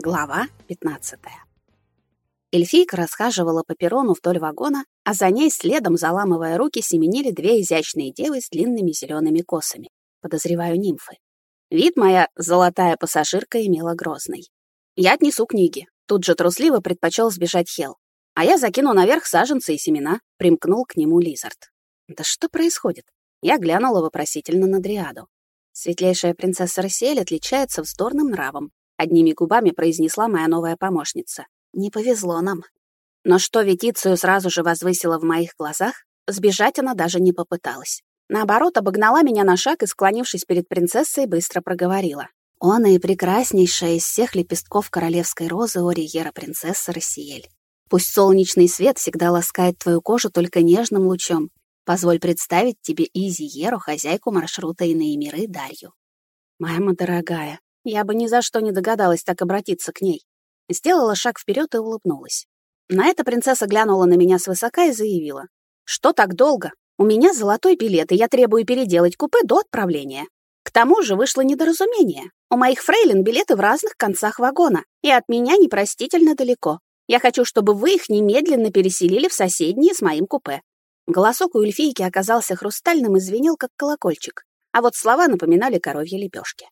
Глава 15. Эльфийка расхаживала по перрону вдоль вагона, а за ней, следом заламывая руки, семенили две изящные девы с длинными зелеными косами. Подозреваю, нимфы. Вид моя золотая пассажирка имела грозный. Я отнесу книги. Тут же трусливо предпочел сбежать Хел. А я закину наверх саженцы и семена, примкнул к нему Лизард. Да что происходит? Я глянула вопросительно на Дриаду. Светлейшая принцесса Рассиэль отличается вздорным нравом, одними губами произнесла моя новая помощница. Не повезло нам. Но что Ветицию сразу же возвысила в моих глазах, сбежать она даже не попыталась. Наоборот, обогнала меня на шаг и, склонившись перед принцессой, быстро проговорила. «Он и прекраснейшая из всех лепестков королевской розы Ориера принцесса Рассиэль. Пусть солнечный свет всегда ласкает твою кожу только нежным лучом. Позволь представить тебе Изиеру, хозяйку маршрута Иные миры, Дарью». «Мама дорогая, я бы ни за что не догадалась так обратиться к ней. Сделала шаг вперед и улыбнулась. На это принцесса глянула на меня свысока и заявила. «Что так долго? У меня золотой билет, и я требую переделать купе до отправления. К тому же вышло недоразумение. У моих фрейлин билеты в разных концах вагона, и от меня непростительно далеко. Я хочу, чтобы вы их немедленно переселили в соседние с моим купе». Голосок у эльфийки оказался хрустальным и звенел, как колокольчик, а вот слова напоминали коровьи лепешки.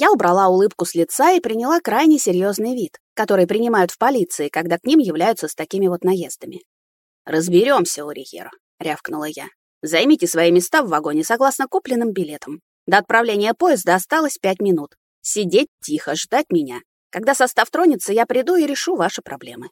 Я убрала улыбку с лица и приняла крайне серьезный вид, который принимают в полиции, когда к ним являются с такими вот наездами. «Разберемся, Орихера», — рявкнула я. «Займите свои места в вагоне согласно купленным билетам. До отправления поезда осталось пять минут. Сидеть тихо, ждать меня. Когда состав тронется, я приду и решу ваши проблемы».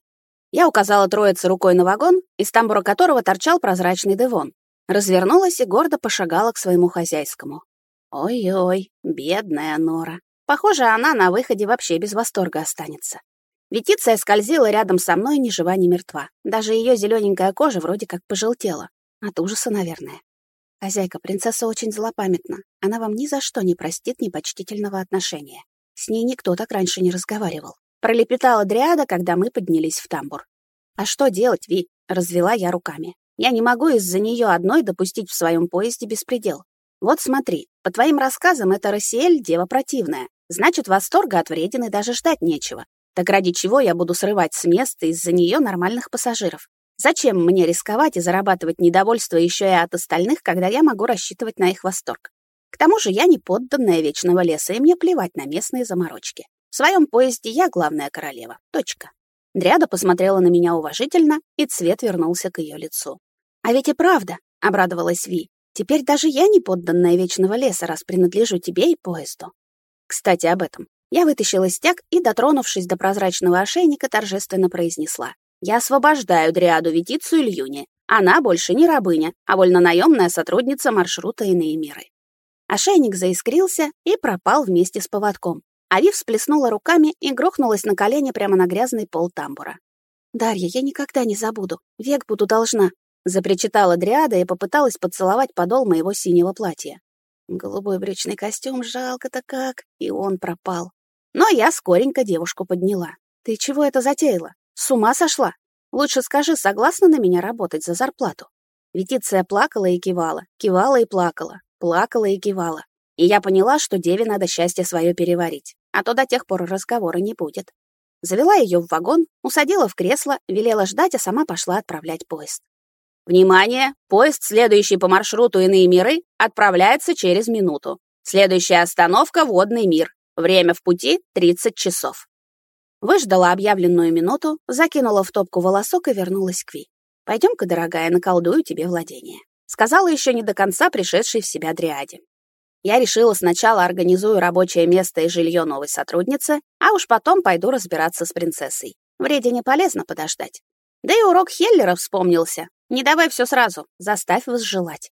Я указала троице рукой на вагон, из тамбура которого торчал прозрачный девон. Развернулась и гордо пошагала к своему хозяйскому. Ой-ой, бедная Нора. Похоже, она на выходе вообще без восторга останется. Ветиция скользила рядом со мной ни жива, ни мертва. Даже ее зелененькая кожа вроде как пожелтела. От ужаса, наверное. Хозяйка, принцесса очень злопамятна. Она вам ни за что не простит непочтительного отношения. С ней никто так раньше не разговаривал. Пролепетала Дриада, когда мы поднялись в тамбур. А что делать, Ви? Развела я руками. Я не могу из-за нее одной допустить в своем поезде беспредел. Вот смотри, по твоим рассказам, это Рассиэль — дева противная. Значит, восторга от вредины даже ждать нечего. Так ради чего я буду срывать с места из-за нее нормальных пассажиров? Зачем мне рисковать и зарабатывать недовольство еще и от остальных, когда я могу рассчитывать на их восторг? К тому же я не подданная Вечного Леса, и мне плевать на местные заморочки. В своем поезде я главная королева. Точка. Дряда посмотрела на меня уважительно, и цвет вернулся к ее лицу. «А ведь и правда», — обрадовалась Ви, Теперь даже я не подданная Вечного Леса, раз принадлежу тебе и поезду. Кстати, об этом. Я вытащила стяг и, дотронувшись до прозрачного ошейника, торжественно произнесла. «Я освобождаю Дриаду Ветицу Ильюни. Она больше не рабыня, а вольнонаемная сотрудница маршрута Иные миры». Ошейник заискрился и пропал вместе с поводком. Ави всплеснула руками и грохнулась на колени прямо на грязный пол тамбура. «Дарья, я никогда не забуду. Век буду должна. Запричитала Дриада и попыталась поцеловать подол моего синего платья. Голубой брючный костюм, жалко-то как, и он пропал. Но я скоренько девушку подняла. Ты чего это затеяла? С ума сошла? Лучше скажи, согласна на меня работать за зарплату? Ветиция плакала и кивала, кивала и плакала, плакала и кивала. И я поняла, что деве надо счастье свое переварить, а то до тех пор разговора не будет. Завела ее в вагон, усадила в кресло, велела ждать, а сама пошла отправлять поезд. Внимание! Поезд, следующий по маршруту «Иные миры», отправляется через минуту. Следующая остановка — Водный мир. Время в пути — 30 часов. Выждала объявленную минуту, закинула в топку волосок и вернулась к Ви. «Пойдем-ка, дорогая, наколдую тебе владение», — сказала еще не до конца пришедшей в себя Дриаде. Я решила сначала организую рабочее место и жилье новой сотрудницы, а уж потом пойду разбираться с принцессой. Вреде не полезно подождать. Да и урок Хеллера вспомнился. Не давай все сразу, заставь возжелать.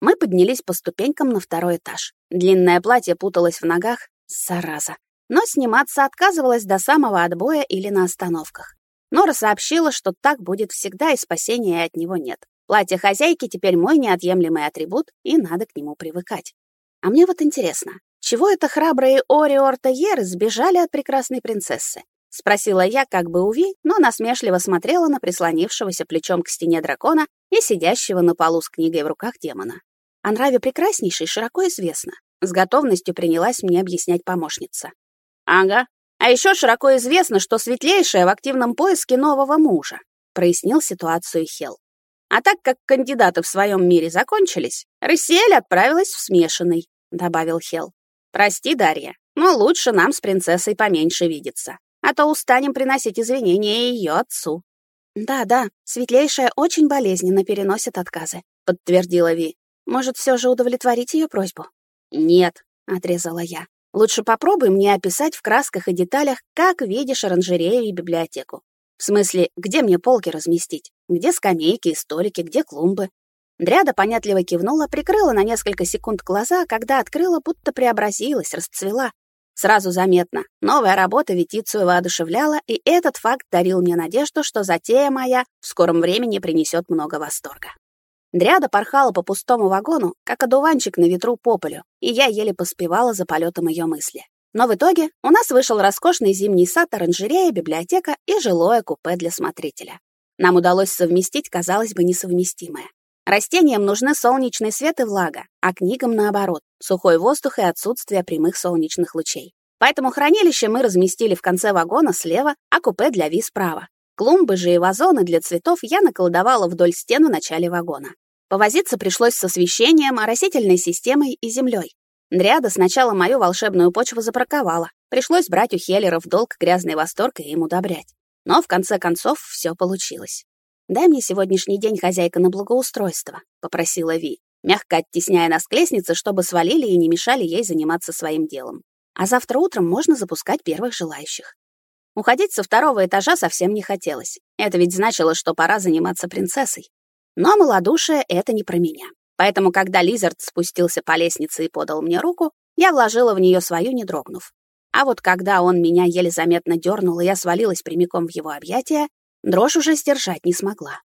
Мы поднялись по ступенькам на второй этаж. Длинное платье путалось в ногах, зараза. Но сниматься отказывалась до самого отбоя или на остановках. Нора сообщила, что так будет всегда и спасения от него нет. Платье хозяйки теперь мой неотъемлемый атрибут, и надо к нему привыкать. А мне вот интересно, чего это храбрые Ориор Таеры сбежали от прекрасной принцессы? — спросила я, как бы уви, но насмешливо смотрела на прислонившегося плечом к стене дракона и сидящего на полу с книгой в руках демона. О нраве прекраснейшей широко известно. С готовностью принялась мне объяснять помощница. «Ага, А еще широко известно, что светлейшая в активном поиске нового мужа, прояснил ситуацию Хел. А так как кандидаты в своем мире закончились, Рассиэль отправилась в смешанный, добавил Хел. Прости, Дарья, но лучше нам с принцессой поменьше видеться, а то устанем приносить извинения ее отцу. Да, да, светлейшая очень болезненно переносит отказы, подтвердила Ви. Может, все же удовлетворить ее просьбу? Нет, отрезала я. Лучше попробуй мне описать в красках и деталях, как видишь оранжерею и библиотеку. В смысле, где мне полки разместить? Где скамейки и столики, где клумбы? Дряда понятливо кивнула, прикрыла на несколько секунд глаза, когда открыла, будто преобразилась, расцвела. Сразу заметно. Новая работа Витицию воодушевляла, и этот факт дарил мне надежду, что затея моя в скором времени принесет много восторга. Дряда порхала по пустому вагону, как одуванчик на ветру по полю, и я еле поспевала за полетом ее мысли. Но в итоге у нас вышел роскошный зимний сад, оранжерея, библиотека и жилое купе для смотрителя. Нам удалось совместить, казалось бы, несовместимое. Растениям нужны солнечный свет и влага, а книгам наоборот, сухой воздух и отсутствие прямых солнечных лучей. Поэтому хранилище мы разместили в конце вагона слева, а купе для виз справа. Клумбы же и вазоны для цветов я наколдовала вдоль стен в начале вагона. Повозиться пришлось с освещением, оросительной системой и землей. Дриада сначала мою волшебную почву запарковала. Пришлось брать у Хеллера в долг грязный восторг и им удобрять. Но в конце концов все получилось. «Дай мне сегодняшний день, хозяйка, на благоустройство», — попросила Ви, мягко оттесняя нас к лестнице, чтобы свалили и не мешали ей заниматься своим делом. А завтра утром можно запускать первых желающих. Уходить со второго этажа совсем не хотелось. Это ведь значило, что пора заниматься принцессой. Но малодушие — это не про меня. Поэтому, когда Лизард спустился по лестнице и подал мне руку, я вложила в нее свою, не дрогнув. А вот когда он меня еле заметно дернул, и я свалилась прямиком в его объятия, дрожь уже сдержать не смогла.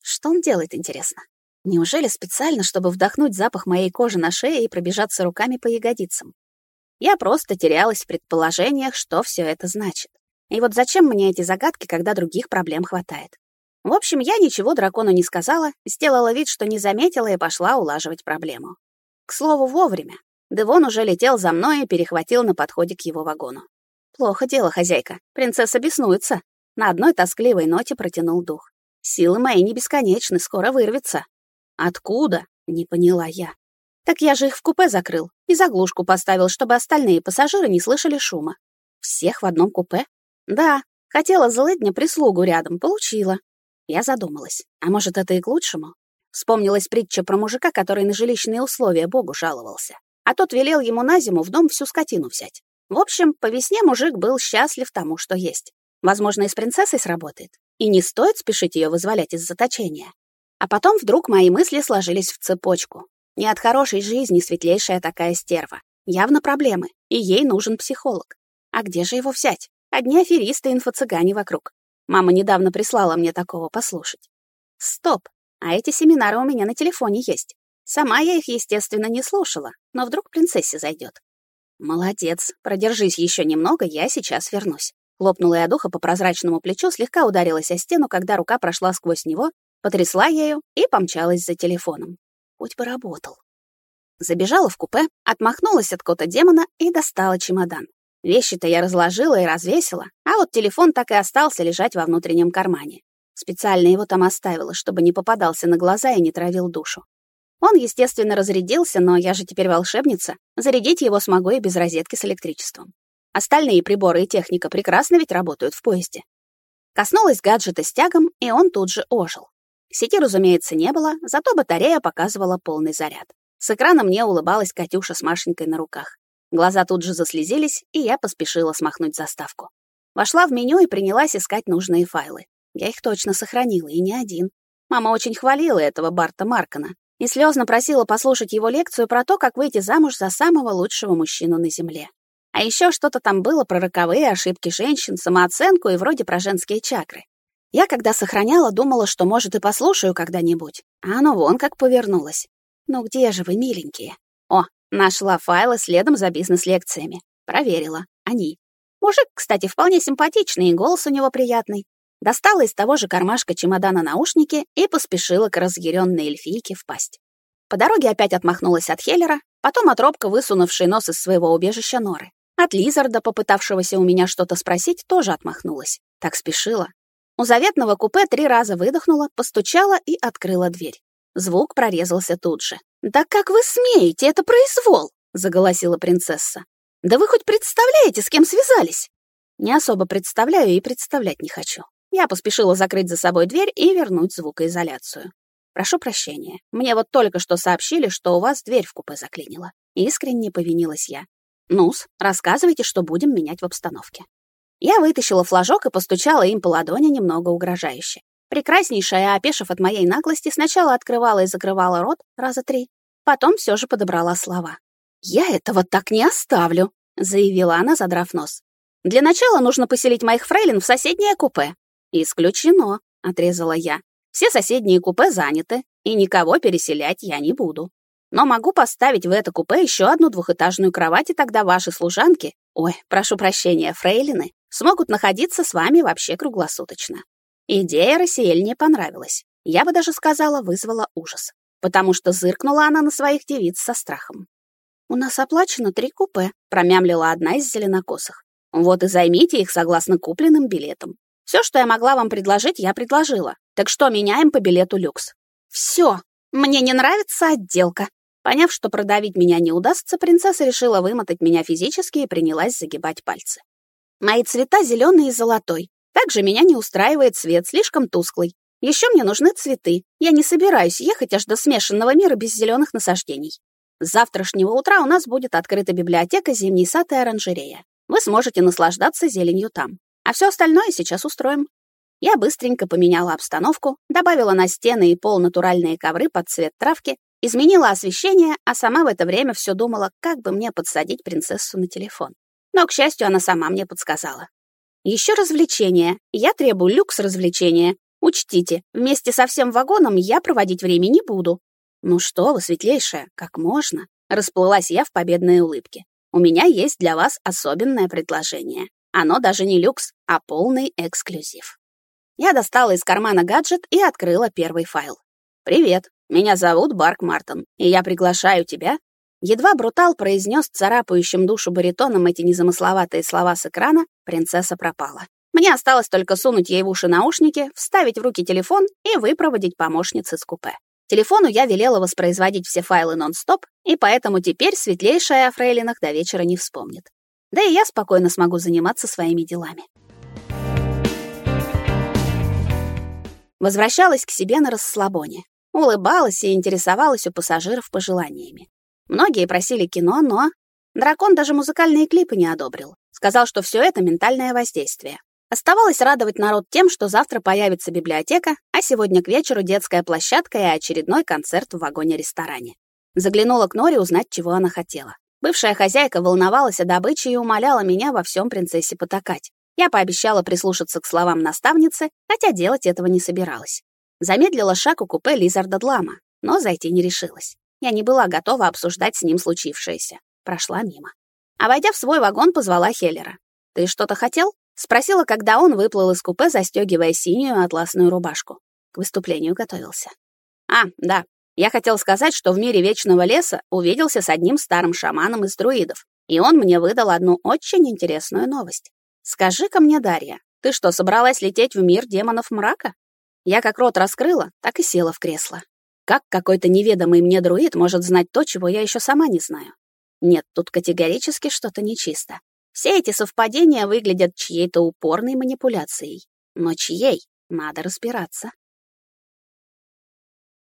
Что он делает, интересно? Неужели специально, чтобы вдохнуть запах моей кожи на шее и пробежаться руками по ягодицам? Я просто терялась в предположениях, что все это значит. И вот зачем мне эти загадки, когда других проблем хватает? В общем, я ничего дракону не сказала, сделала вид, что не заметила и пошла улаживать проблему. К слову, вовремя. Девон уже летел за мной и перехватил на подходе к его вагону. Плохо дело, хозяйка. Принцесса беснуется. На одной тоскливой ноте протянул дух. Силы мои не бесконечны, скоро вырвется. Откуда? Не поняла я. Так я же их в купе закрыл и заглушку поставил, чтобы остальные пассажиры не слышали шума. Всех в одном купе? Да, хотела злыдня прислугу рядом, получила. Я задумалась, а может, это и к лучшему? Вспомнилась притча про мужика, который на жилищные условия Богу жаловался. А тот велел ему на зиму в дом всю скотину взять. В общем, по весне мужик был счастлив тому, что есть. Возможно, и с принцессой сработает. И не стоит спешить ее вызволять из заточения. А потом вдруг мои мысли сложились в цепочку. Не от хорошей жизни светлейшая такая стерва. Явно проблемы, и ей нужен психолог. А где же его взять? Одни аферисты и инфо-цыгане вокруг. Мама недавно прислала мне такого послушать. Стоп, а эти семинары у меня на телефоне есть. Сама я их, естественно, не слушала, но вдруг принцессе зайдет. Молодец, продержись еще немного, я сейчас вернусь. Хлопнула я духа по прозрачному плечу, слегка ударилась о стену, когда рука прошла сквозь него, потрясла ею и помчалась за телефоном. Путь поработал. Забежала в купе, отмахнулась от кота демона и достала чемодан. Вещи-то я разложила и развесила, а вот телефон так и остался лежать во внутреннем кармане. Специально его там оставила, чтобы не попадался на глаза и не травил душу. Он, естественно, разрядился, но я же теперь волшебница. Зарядить его смогу и без розетки с электричеством. Остальные приборы и техника прекрасно ведь работают в поезде. Коснулась гаджета с тягом, и он тут же ожил. Сети, разумеется, не было, зато батарея показывала полный заряд. С экрана мне улыбалась Катюша с Машенькой на руках. Глаза тут же заслезились, и я поспешила смахнуть заставку. Вошла в меню и принялась искать нужные файлы. Я их точно сохранила, и не один. Мама очень хвалила этого Барта Маркана и слезно просила послушать его лекцию про то, как выйти замуж за самого лучшего мужчину на Земле. А еще что-то там было про роковые ошибки женщин, самооценку и вроде про женские чакры. Я, когда сохраняла, думала, что, может, и послушаю когда-нибудь. А оно вон как повернулось. Ну где же вы, миленькие? О, Нашла файлы следом за бизнес-лекциями. Проверила. Они. Мужик, кстати, вполне симпатичный, и голос у него приятный. Достала из того же кармашка чемодана наушники и поспешила к разъяренной эльфийке в пасть. По дороге опять отмахнулась от Хеллера, потом от робко высунувшей нос из своего убежища Норы. От Лизарда, попытавшегося у меня что-то спросить, тоже отмахнулась. Так спешила. У заветного купе три раза выдохнула, постучала и открыла дверь. Звук прорезался тут же. «Да как вы смеете? Это произвол!» — заголосила принцесса. «Да вы хоть представляете, с кем связались?» Не особо представляю и представлять не хочу. Я поспешила закрыть за собой дверь и вернуть звукоизоляцию. Прошу прощения. Мне вот только что сообщили, что у вас дверь в купе заклинила. Искренне повинилась я. Нус, рассказывайте, что будем менять в обстановке. Я вытащила флажок и постучала им по ладони немного угрожающе. Прекраснейшая, опешив от моей наглости, сначала открывала и закрывала рот раза три, потом все же подобрала слова. «Я этого так не оставлю», — заявила она, задрав нос. «Для начала нужно поселить моих фрейлин в соседнее купе». «Исключено», — отрезала я. «Все соседние купе заняты, и никого переселять я не буду. Но могу поставить в это купе еще одну двухэтажную кровать, и тогда ваши служанки, ой, прошу прощения, фрейлины, смогут находиться с вами вообще круглосуточно. Идея Рассиэль не понравилась. Я бы даже сказала, вызвала ужас. Потому что зыркнула она на своих девиц со страхом. «У нас оплачено три купе», — промямлила одна из зеленокосых. «Вот и займите их согласно купленным билетам. Все, что я могла вам предложить, я предложила. Так что меняем по билету люкс». «Все, мне не нравится отделка», Поняв, что продавить меня не удастся, принцесса решила вымотать меня физически и принялась загибать пальцы. Мои цвета зеленый и золотой. Также меня не устраивает цвет, слишком тусклый. Еще мне нужны цветы. Я не собираюсь ехать аж до смешанного мира без зеленых насаждений. С завтрашнего утра у нас будет открыта библиотека, зимний сад и оранжерея. Вы сможете наслаждаться зеленью там. А все остальное сейчас устроим. Я быстренько поменяла обстановку, добавила на стены и пол натуральные ковры под цвет травки, изменила освещение, а сама в это время все думала, как бы мне подсадить принцессу на телефон. Но, к счастью, она сама мне подсказала. Еще развлечение. Я требую люкс развлечения. Учтите, вместе со всем вагоном я проводить время не буду. Ну что вы, светлейшая, как можно? Расплылась я в победной улыбке. У меня есть для вас особенное предложение. Оно даже не люкс, а полный эксклюзив. Я достала из кармана гаджет и открыла первый файл. «Привет, меня зовут Барк Мартон, и я приглашаю тебя Едва Брутал произнес царапающим душу баритоном эти незамысловатые слова с экрана, принцесса пропала. Мне осталось только сунуть ей в уши наушники, вставить в руки телефон и выпроводить помощницы с купе. Телефону я велела воспроизводить все файлы нон-стоп, и поэтому теперь светлейшая о фрейлинах до вечера не вспомнит. Да и я спокойно смогу заниматься своими делами. Возвращалась к себе на расслабоне. Улыбалась и интересовалась у пассажиров пожеланиями. Многие просили кино, но... Дракон даже музыкальные клипы не одобрил. Сказал, что все это ментальное воздействие. Оставалось радовать народ тем, что завтра появится библиотека, а сегодня к вечеру детская площадка и очередной концерт в вагоне-ресторане. Заглянула к Норе узнать, чего она хотела. Бывшая хозяйка волновалась о добыче и умоляла меня во всем принцессе потакать. Я пообещала прислушаться к словам наставницы, хотя делать этого не собиралась. Замедлила шаг у купе Лизарда Длама, но зайти не решилась. Я не была готова обсуждать с ним случившееся. Прошла мимо. Войдя в свой вагон, позвала Хеллера. «Ты что-то хотел?» Спросила, когда он выплыл из купе, застегивая синюю атласную рубашку. К выступлению готовился. «А, да. Я хотел сказать, что в мире Вечного Леса увиделся с одним старым шаманом из друидов, и он мне выдал одну очень интересную новость. Скажи-ка мне, Дарья, ты что, собралась лететь в мир демонов мрака?» Я как рот раскрыла, так и села в кресло. Как какой-то неведомый мне друид может знать то, чего я еще сама не знаю? Нет, тут категорически что-то нечисто. Все эти совпадения выглядят чьей-то упорной манипуляцией. Но чьей? Надо разбираться.